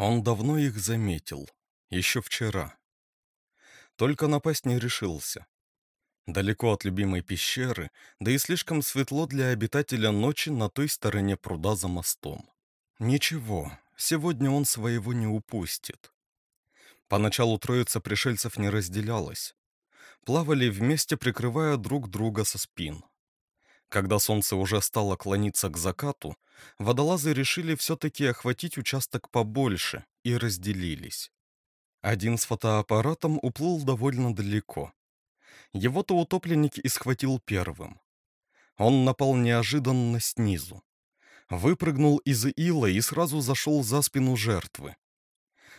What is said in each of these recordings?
Он давно их заметил, еще вчера. Только напасть не решился. Далеко от любимой пещеры, да и слишком светло для обитателя ночи на той стороне пруда за мостом. Ничего, сегодня он своего не упустит. Поначалу троица пришельцев не разделялась. Плавали вместе, прикрывая друг друга со спин. Когда солнце уже стало клониться к закату, водолазы решили все-таки охватить участок побольше и разделились. Один с фотоаппаратом уплыл довольно далеко. Его-то утопленник и схватил первым. Он напал неожиданно снизу. Выпрыгнул из ила и сразу зашел за спину жертвы.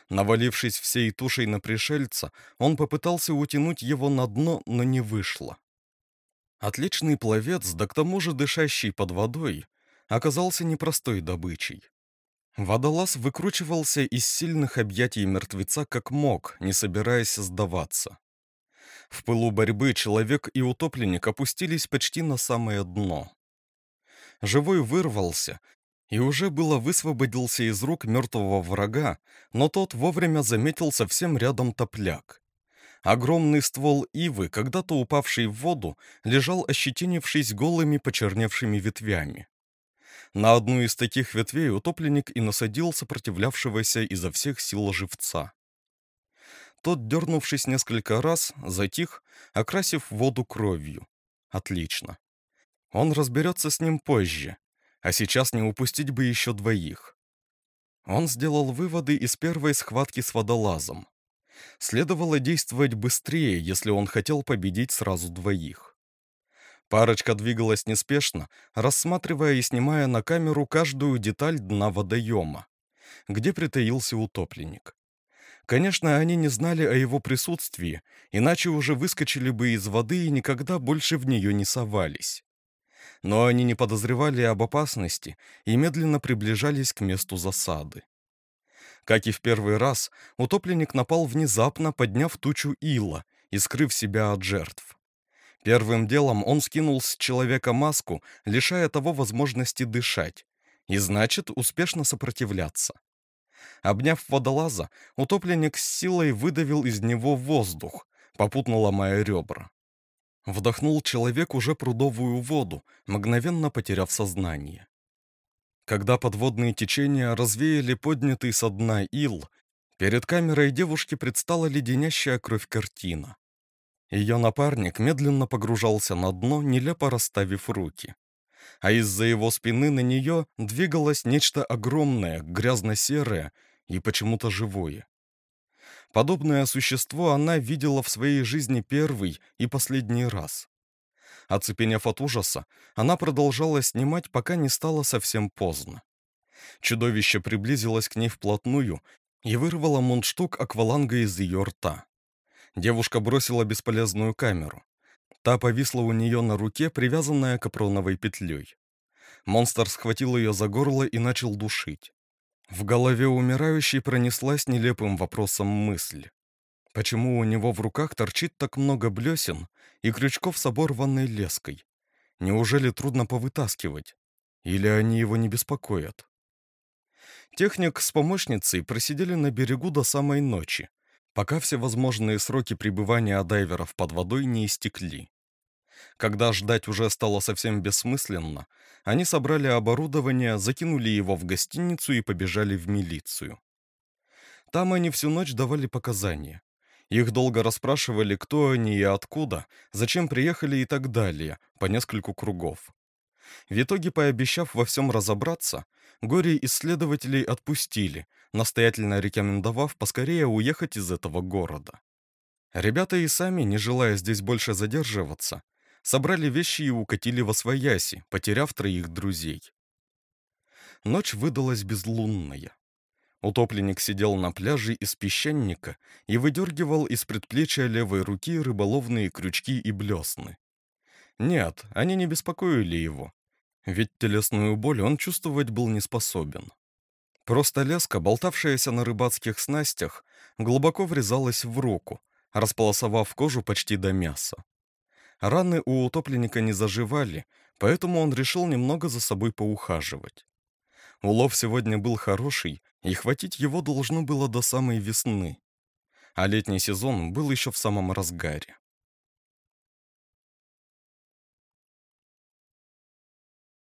Навалившись всей тушей на пришельца, он попытался утянуть его на дно, но не вышло. Отличный пловец, да к тому же дышащий под водой, оказался непростой добычей. Водолаз выкручивался из сильных объятий мертвеца как мог, не собираясь сдаваться. В пылу борьбы человек и утопленник опустились почти на самое дно. Живой вырвался и уже было высвободился из рук мертвого врага, но тот вовремя заметил совсем рядом топляк. Огромный ствол ивы, когда-то упавший в воду, лежал ощетинившись голыми почерневшими ветвями. На одну из таких ветвей утопленник и насадил сопротивлявшегося изо всех сил живца. Тот, дернувшись несколько раз, затих, окрасив воду кровью. Отлично. Он разберется с ним позже, а сейчас не упустить бы еще двоих. Он сделал выводы из первой схватки с водолазом. Следовало действовать быстрее, если он хотел победить сразу двоих. Парочка двигалась неспешно, рассматривая и снимая на камеру каждую деталь дна водоема, где притаился утопленник. Конечно, они не знали о его присутствии, иначе уже выскочили бы из воды и никогда больше в нее не совались но они не подозревали об опасности и медленно приближались к месту засады. Как и в первый раз, утопленник напал внезапно, подняв тучу ила и скрыв себя от жертв. Первым делом он скинул с человека маску, лишая того возможности дышать, и значит успешно сопротивляться. Обняв водолаза, утопленник с силой выдавил из него воздух, попутно ломая ребра. Вдохнул человек уже прудовую воду, мгновенно потеряв сознание. Когда подводные течения развеяли поднятый со дна ил, перед камерой девушки предстала леденящая кровь картина. Ее напарник медленно погружался на дно, нелепо расставив руки. А из-за его спины на нее двигалось нечто огромное, грязно-серое и почему-то живое. Подобное существо она видела в своей жизни первый и последний раз. Оцепенев от ужаса, она продолжала снимать, пока не стало совсем поздно. Чудовище приблизилось к ней вплотную и вырвало мундштук акваланга из ее рта. Девушка бросила бесполезную камеру. Та повисла у нее на руке, привязанная капроновой петлей. Монстр схватил ее за горло и начал душить. В голове умирающей пронеслась нелепым вопросом мысль. Почему у него в руках торчит так много блесен и крючков с оборванной леской? Неужели трудно повытаскивать? Или они его не беспокоят? Техник с помощницей просидели на берегу до самой ночи, пока все возможные сроки пребывания дайверов под водой не истекли. Когда ждать уже стало совсем бессмысленно, они собрали оборудование, закинули его в гостиницу и побежали в милицию. Там они всю ночь давали показания. Их долго расспрашивали, кто они и откуда, зачем приехали и так далее, по нескольку кругов. В итоге, пообещав во всем разобраться, горе-исследователей отпустили, настоятельно рекомендовав поскорее уехать из этого города. Ребята и сами, не желая здесь больше задерживаться, собрали вещи и укатили во свояси, потеряв троих друзей. Ночь выдалась безлунная. Утопленник сидел на пляже из песчаника и выдергивал из предплечья левой руки рыболовные крючки и блесны. Нет, они не беспокоили его, ведь телесную боль он чувствовать был не способен. Просто леска, болтавшаяся на рыбацких снастях, глубоко врезалась в руку, располосовав кожу почти до мяса. Раны у утопленника не заживали, поэтому он решил немного за собой поухаживать. Улов сегодня был хороший, и хватить его должно было до самой весны, а летний сезон был еще в самом разгаре.